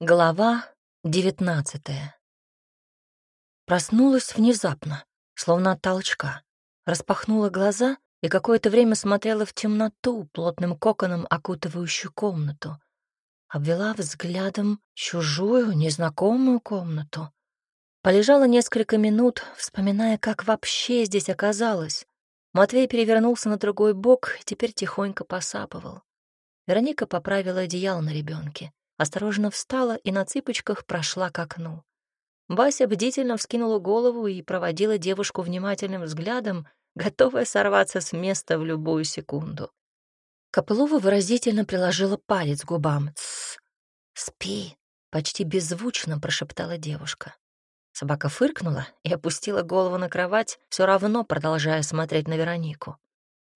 Глава девятнадцатая. Проснулась внезапно, словно от толчка. Распахнула глаза и какое-то время смотрела в темноту, плотным коконом окутывающую комнату. Обвела взглядом чужую, незнакомую комнату. Полежала несколько минут, вспоминая, как вообще здесь оказалась. Матвей перевернулся на другой бок и теперь тихонько посапывал. Вероника поправила одеяло на ребенке осторожно встала и на цыпочках прошла к окну. Вася бдительно вскинула голову и проводила девушку внимательным взглядом, готовая сорваться с места в любую секунду. Копылова выразительно приложила палец к губам. «Тссс! Спи!» — почти беззвучно прошептала девушка. Собака фыркнула и опустила голову на кровать, все равно продолжая смотреть на Веронику.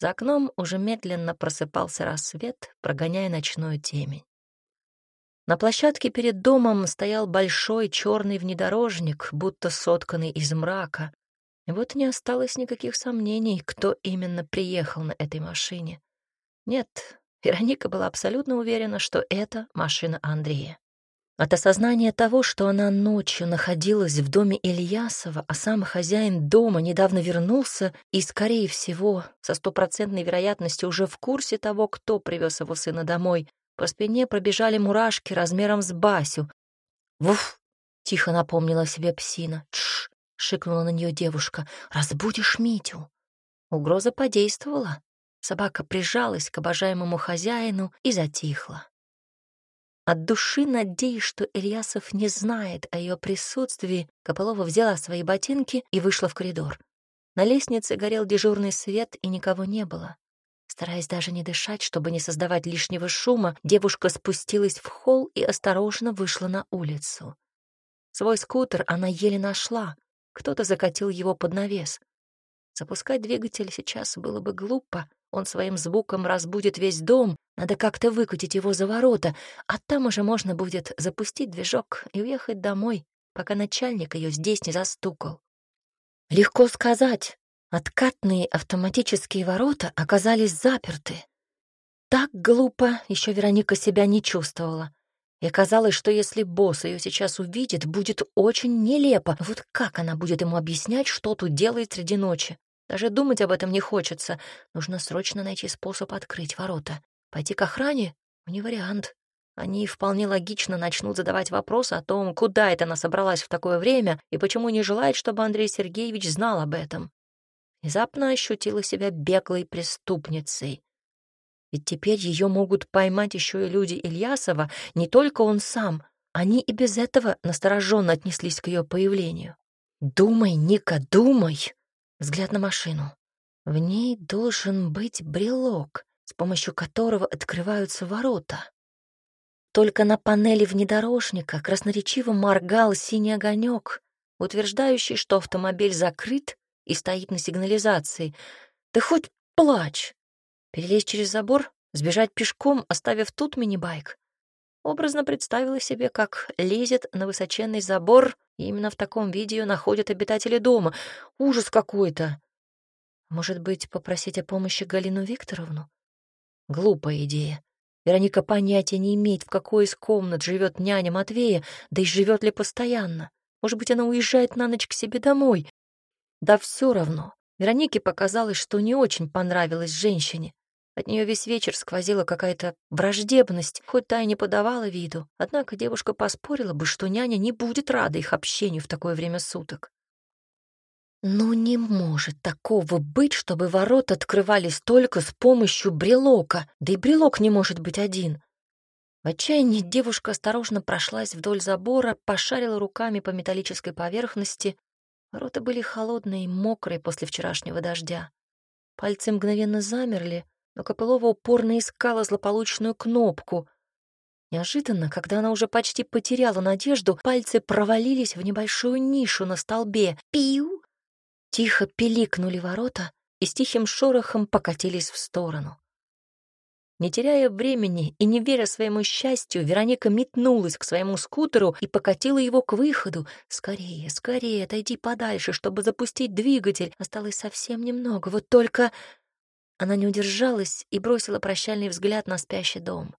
За окном уже медленно просыпался рассвет, прогоняя ночную темень. На площадке перед домом стоял большой черный внедорожник, будто сотканный из мрака. И вот не осталось никаких сомнений, кто именно приехал на этой машине. Нет, Вероника была абсолютно уверена, что это машина Андрея. От осознания того, что она ночью находилась в доме Ильясова, а сам хозяин дома недавно вернулся и, скорее всего, со стопроцентной вероятностью уже в курсе того, кто привез его сына домой, по спине пробежали мурашки размером с Басю. «Вуф!» — тихо напомнила себе псина. «Тш!» — шикнула на нее девушка. «Разбудишь Митю!» Угроза подействовала. Собака прижалась к обожаемому хозяину и затихла. От души надеясь, что Ильясов не знает о ее присутствии, Копылова взяла свои ботинки и вышла в коридор. На лестнице горел дежурный свет, и никого не было. Стараясь даже не дышать, чтобы не создавать лишнего шума, девушка спустилась в холл и осторожно вышла на улицу. Свой скутер она еле нашла. Кто-то закатил его под навес. Запускать двигатель сейчас было бы глупо. Он своим звуком разбудит весь дом. Надо как-то выкатить его за ворота, а там уже можно будет запустить движок и уехать домой, пока начальник ее здесь не застукал. Легко сказать, Откатные автоматические ворота оказались заперты. Так глупо еще Вероника себя не чувствовала. И казалось, что если босс ее сейчас увидит, будет очень нелепо. Вот как она будет ему объяснять, что тут делает среди ночи? Даже думать об этом не хочется. Нужно срочно найти способ открыть ворота. Пойти к охране? Не вариант. Они вполне логично начнут задавать вопросы о том, куда это она собралась в такое время и почему не желает, чтобы Андрей Сергеевич знал об этом. Внезапно ощутила себя беглой преступницей. Ведь теперь ее могут поймать еще и люди Ильясова, не только он сам. Они и без этого настороженно отнеслись к ее появлению. «Думай, Ника, думай!» Взгляд на машину. В ней должен быть брелок, с помощью которого открываются ворота. Только на панели внедорожника красноречиво моргал синий огонек, утверждающий, что автомобиль закрыт и стоит на сигнализации. Да хоть плачь. Перелезть через забор, сбежать пешком, оставив тут мини-байк. Образно представила себе, как лезет на высоченный забор, и именно в таком виде ее находят обитатели дома. Ужас какой-то. Может быть, попросить о помощи Галину Викторовну? Глупая идея. Вероника понятия не имеет, в какой из комнат живет няня Матвея, да и живет ли постоянно. Может быть, она уезжает на ночь к себе домой. Да все равно. Веронике показалось, что не очень понравилось женщине. От нее весь вечер сквозила какая-то враждебность, хоть та и не подавала виду. Однако девушка поспорила бы, что няня не будет рада их общению в такое время суток. Ну не может такого быть, чтобы ворота открывались только с помощью брелока, да и брелок не может быть один. В отчаянии девушка осторожно прошлась вдоль забора, пошарила руками по металлической поверхности, Ворота были холодные и мокрые после вчерашнего дождя. Пальцы мгновенно замерли, но Копылова упорно искала злополучную кнопку. Неожиданно, когда она уже почти потеряла надежду, пальцы провалились в небольшую нишу на столбе. Пиу! Тихо пиликнули ворота и с тихим шорохом покатились в сторону. Не теряя времени и не веря своему счастью, Вероника метнулась к своему скутеру и покатила его к выходу. «Скорее, скорее, отойди подальше, чтобы запустить двигатель. Осталось совсем немного, вот только...» Она не удержалась и бросила прощальный взгляд на спящий дом.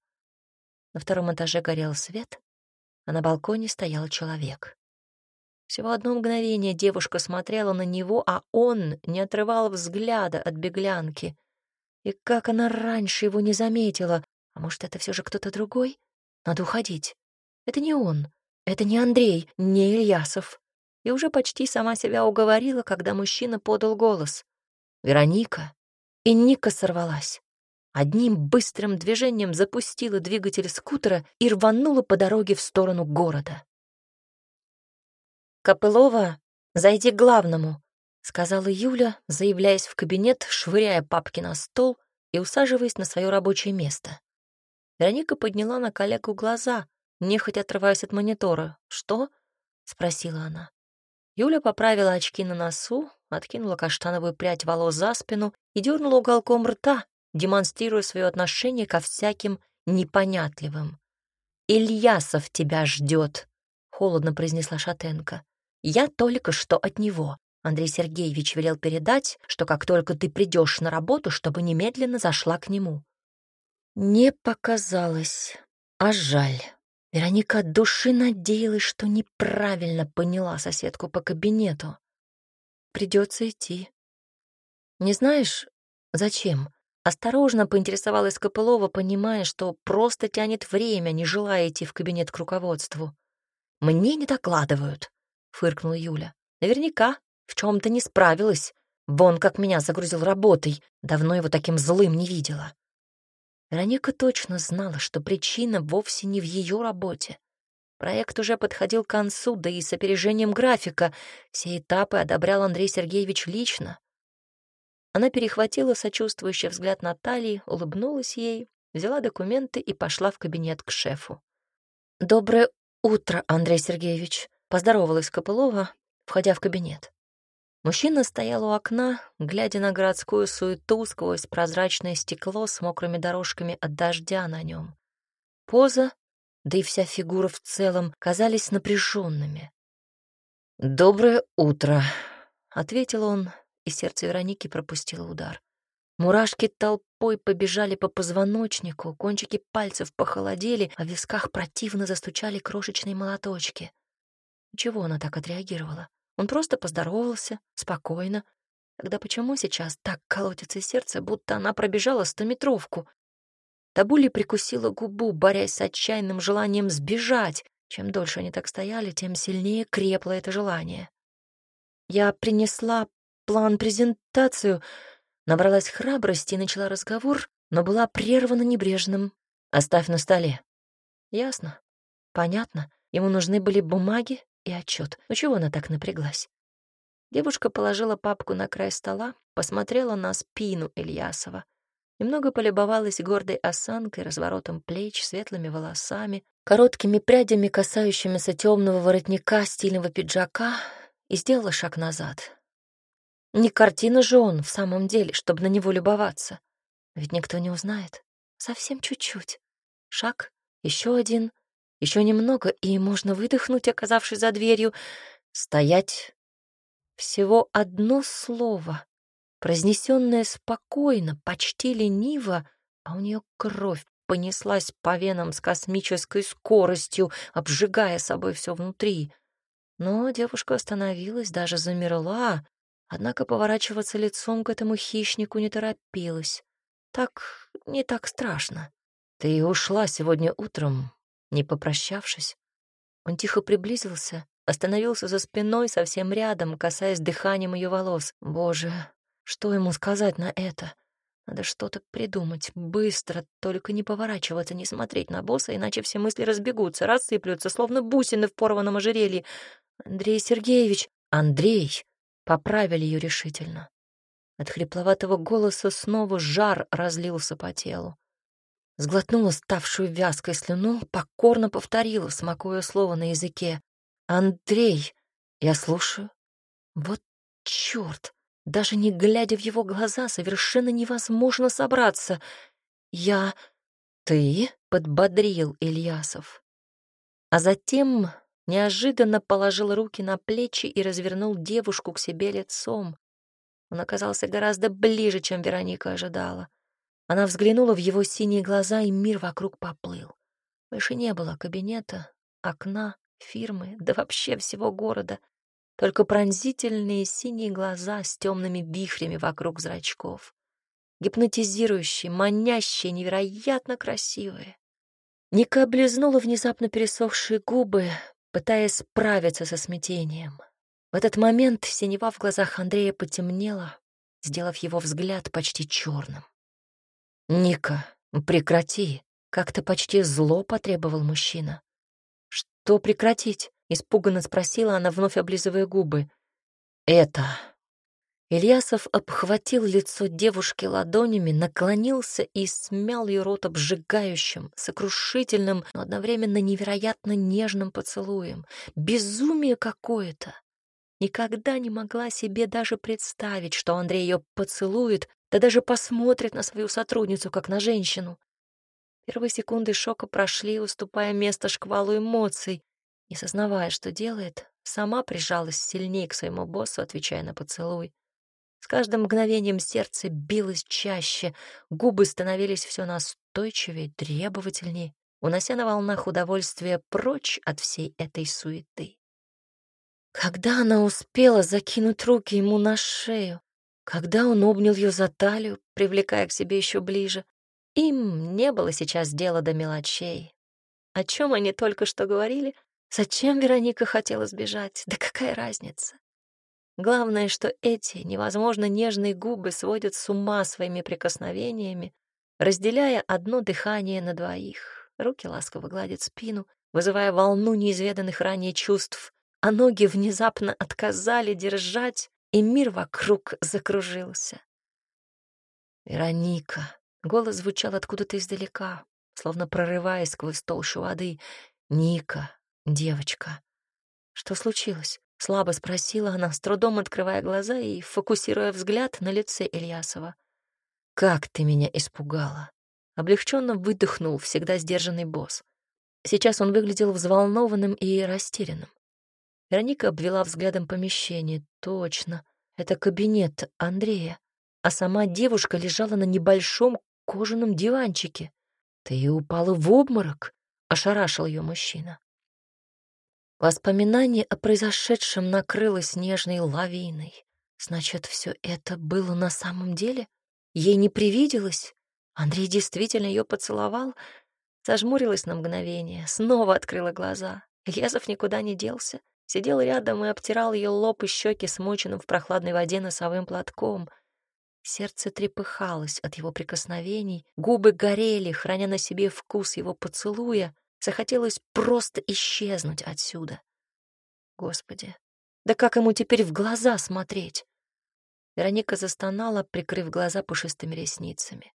На втором этаже горел свет. а на балконе стоял человек. Всего одно мгновение девушка смотрела на него, а он не отрывал взгляда от беглянки. И как она раньше его не заметила? А может, это все же кто-то другой? Надо уходить. Это не он. Это не Андрей, не Ильясов. И уже почти сама себя уговорила, когда мужчина подал голос. «Вероника». И Ника сорвалась. Одним быстрым движением запустила двигатель скутера и рванула по дороге в сторону города. «Копылова, зайди к главному», — сказала Юля, заявляясь в кабинет, швыряя папки на стол и усаживаясь на свое рабочее место. Вероника подняла на коллегу глаза, нехотя отрываясь от монитора. «Что?» — спросила она. Юля поправила очки на носу, откинула каштановую прядь волос за спину и дернула уголком рта, демонстрируя свое отношение ко всяким непонятливым. «Ильясов тебя ждет», — холодно произнесла Шатенко. «Я только что от него. Андрей Сергеевич велел передать, что как только ты придешь на работу, чтобы немедленно зашла к нему». Не показалось, а жаль. Вероника от души надеялась, что неправильно поняла соседку по кабинету. Придется идти. Не знаешь, зачем? Осторожно поинтересовалась Копылова, понимая, что просто тянет время, не желая идти в кабинет к руководству. «Мне не докладывают», — фыркнула Юля. «Наверняка в чем то не справилась. Вон как меня загрузил работой. Давно его таким злым не видела». Вероника точно знала, что причина вовсе не в ее работе. Проект уже подходил к концу, да и с опережением графика. Все этапы одобрял Андрей Сергеевич лично. Она перехватила сочувствующий взгляд Натальи, улыбнулась ей, взяла документы и пошла в кабинет к шефу. «Доброе утро, Андрей Сергеевич», — поздоровалась Копылова, входя в кабинет. Мужчина стоял у окна, глядя на городскую суету сквозь прозрачное стекло с мокрыми дорожками от дождя на нем. Поза, да и вся фигура в целом казались напряженными. «Доброе утро», — ответил он, и сердце Вероники пропустило удар. Мурашки толпой побежали по позвоночнику, кончики пальцев похолодели, а в висках противно застучали крошечные молоточки. Чего она так отреагировала? Он просто поздоровался, спокойно. Тогда почему сейчас так колотится сердце, будто она пробежала стометровку? Табули прикусила губу, борясь с отчаянным желанием сбежать. Чем дольше они так стояли, тем сильнее крепло это желание. Я принесла план-презентацию, набралась храбрости и начала разговор, но была прервана небрежным. «Оставь на столе». «Ясно. Понятно. Ему нужны были бумаги и отчет. Ну чего она так напряглась?» Девушка положила папку на край стола, посмотрела на спину Ильясова. Немного полюбовалась гордой осанкой, разворотом плеч, светлыми волосами, короткими прядями, касающимися темного воротника стильного пиджака, и сделала шаг назад. Не картина же он в самом деле, чтобы на него любоваться. Ведь никто не узнает. Совсем чуть-чуть. Шаг, еще один, еще немного, и можно выдохнуть, оказавшись за дверью. Стоять. Всего одно слово, произнесенное спокойно, почти лениво, а у нее кровь понеслась по венам с космической скоростью, обжигая собой все внутри. Но девушка остановилась, даже замерла, Однако поворачиваться лицом к этому хищнику не торопилась. Так не так страшно. Ты ушла сегодня утром, не попрощавшись. Он тихо приблизился, остановился за спиной совсем рядом, касаясь дыханием ее волос. Боже, что ему сказать на это? Надо что-то придумать, быстро, только не поворачиваться, не смотреть на босса, иначе все мысли разбегутся, рассыплются, словно бусины в порванном ожерелье. Андрей Сергеевич, Андрей, Поправили ее решительно. От хрипловатого голоса снова жар разлился по телу. Сглотнула ставшую вязкой слюну, покорно повторила, смакуя слово на языке. «Андрей, я слушаю». Вот черт! Даже не глядя в его глаза, совершенно невозможно собраться. «Я...» «Ты?» — подбодрил Ильясов. А затем неожиданно положил руки на плечи и развернул девушку к себе лицом. Он оказался гораздо ближе, чем Вероника ожидала. Она взглянула в его синие глаза, и мир вокруг поплыл. Больше не было кабинета, окна, фирмы, да вообще всего города. Только пронзительные синие глаза с темными вихрями вокруг зрачков. Гипнотизирующие, манящие, невероятно красивые. Ника облизнула внезапно пересохшие губы, пытаясь справиться со смятением. В этот момент синева в глазах Андрея потемнела, сделав его взгляд почти черным. «Ника, прекрати!» — как-то почти зло потребовал мужчина. «Что прекратить?» — испуганно спросила она, вновь облизывая губы. «Это...» Ильясов обхватил лицо девушки ладонями, наклонился и смял ее рот обжигающим, сокрушительным, но одновременно невероятно нежным поцелуем. Безумие какое-то! Никогда не могла себе даже представить, что Андрей ее поцелует, да даже посмотрит на свою сотрудницу, как на женщину. Первые секунды шока прошли, уступая место шквалу эмоций. Не сознавая, что делает, сама прижалась сильнее к своему боссу, отвечая на поцелуй. С каждым мгновением сердце билось чаще, губы становились все настойчивее, требовательнее, унося на волнах удовольствия прочь от всей этой суеты. Когда она успела закинуть руки ему на шею, когда он обнял ее за талию, привлекая к себе еще ближе, им не было сейчас дела до мелочей. О чем они только что говорили? Зачем Вероника хотела сбежать? Да какая разница? Главное, что эти невозможно нежные губы сводят с ума своими прикосновениями, разделяя одно дыхание на двоих. Руки ласково гладят спину, вызывая волну неизведанных ранее чувств, а ноги внезапно отказали держать, и мир вокруг закружился. «Вероника!» — голос звучал откуда-то издалека, словно прорываясь сквозь толщу воды. «Ника, девочка!» Что случилось? Слабо спросила она, с трудом открывая глаза и фокусируя взгляд на лице Ильясова. «Как ты меня испугала!» Облегченно выдохнул всегда сдержанный босс. Сейчас он выглядел взволнованным и растерянным. Вероника обвела взглядом помещение. Точно, это кабинет Андрея. А сама девушка лежала на небольшом кожаном диванчике. «Ты упала в обморок?» — ошарашил ее мужчина. Воспоминание о произошедшем накрыло снежной лавиной. Значит, все это было на самом деле? Ей не привиделось? Андрей действительно ее поцеловал? Зажмурилась на мгновение, снова открыла глаза. Ильязов никуда не делся. Сидел рядом и обтирал ее лоб и щеки, смоченным в прохладной воде носовым платком. Сердце трепыхалось от его прикосновений, губы горели, храня на себе вкус его поцелуя, Захотелось просто исчезнуть отсюда. Господи, да как ему теперь в глаза смотреть? Вероника застонала, прикрыв глаза пушистыми ресницами.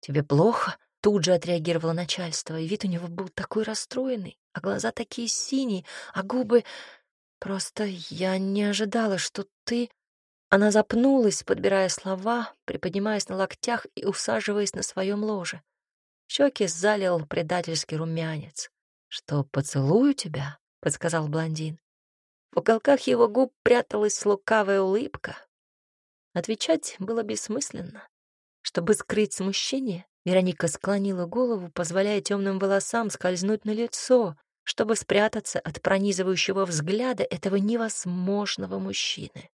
«Тебе плохо?» — тут же отреагировало начальство, и вид у него был такой расстроенный, а глаза такие синие, а губы... Просто я не ожидала, что ты... Она запнулась, подбирая слова, приподнимаясь на локтях и усаживаясь на своем ложе. Щеки залил предательский румянец. «Что, поцелую тебя?» — подсказал блондин. В уголках его губ пряталась лукавая улыбка. Отвечать было бессмысленно. Чтобы скрыть смущение, Вероника склонила голову, позволяя темным волосам скользнуть на лицо, чтобы спрятаться от пронизывающего взгляда этого невозможного мужчины.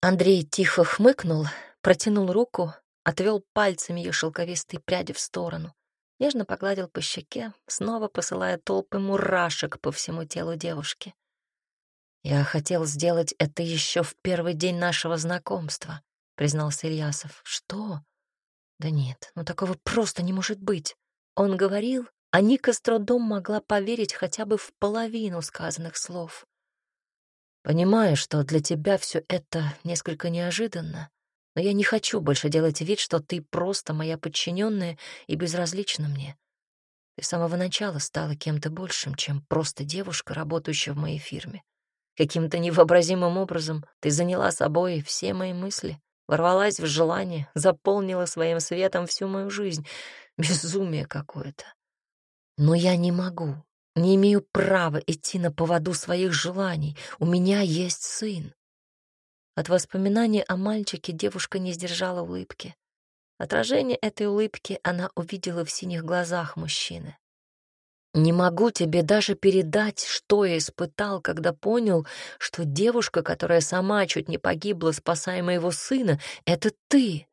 Андрей тихо хмыкнул, протянул руку отвел пальцами ее шелковистые пряди в сторону, нежно погладил по щеке, снова посылая толпы мурашек по всему телу девушки. «Я хотел сделать это еще в первый день нашего знакомства», — признался Ильясов. «Что?» «Да нет, ну такого просто не может быть». Он говорил, а Ника с трудом могла поверить хотя бы в половину сказанных слов. «Понимаю, что для тебя все это несколько неожиданно, но я не хочу больше делать вид, что ты просто моя подчиненная и безразлична мне. Ты с самого начала стала кем-то большим, чем просто девушка, работающая в моей фирме. Каким-то невообразимым образом ты заняла собой все мои мысли, ворвалась в желание, заполнила своим светом всю мою жизнь. Безумие какое-то. Но я не могу, не имею права идти на поводу своих желаний. У меня есть сын. От воспоминания о мальчике девушка не сдержала улыбки. Отражение этой улыбки она увидела в синих глазах мужчины. Не могу тебе даже передать, что я испытал, когда понял, что девушка, которая сама чуть не погибла, спасая моего сына, — это ты.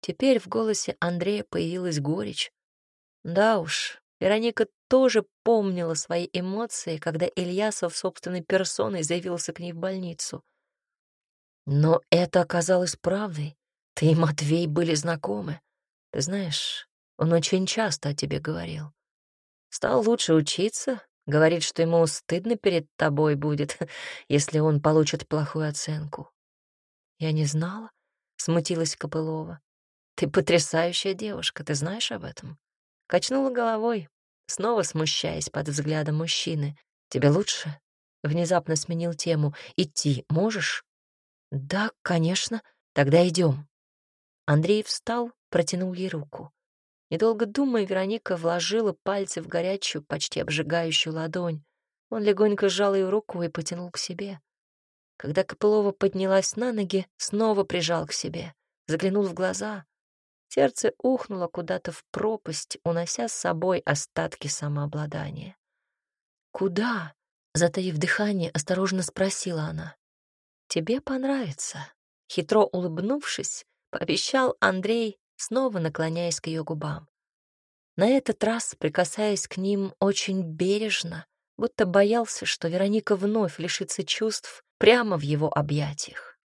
Теперь в голосе Андрея появилась горечь. Да уж, Вероника тоже помнила свои эмоции, когда Ильясов собственной персоной заявился к ней в больницу. Но это оказалось правдой. Ты и Матвей были знакомы. Ты знаешь, он очень часто о тебе говорил. Стал лучше учиться, говорит, что ему стыдно перед тобой будет, если он получит плохую оценку. Я не знала, смутилась Копылова. Ты потрясающая девушка, ты знаешь об этом? Качнула головой, снова смущаясь под взглядом мужчины. Тебе лучше? Внезапно сменил тему. Идти можешь? Да, конечно. Тогда идем. Андрей встал, протянул ей руку. Недолго думая, Вероника вложила пальцы в горячую, почти обжигающую ладонь. Он легонько сжал ее руку и потянул к себе. Когда Копылова поднялась на ноги, снова прижал к себе, заглянул в глаза. Сердце ухнуло куда-то в пропасть, унося с собой остатки самообладания. «Куда?» — затаив дыхание, осторожно спросила она. «Тебе понравится», — хитро улыбнувшись, пообещал Андрей снова наклоняясь к ее губам. На этот раз, прикасаясь к ним очень бережно, будто боялся, что Вероника вновь лишится чувств прямо в его объятиях.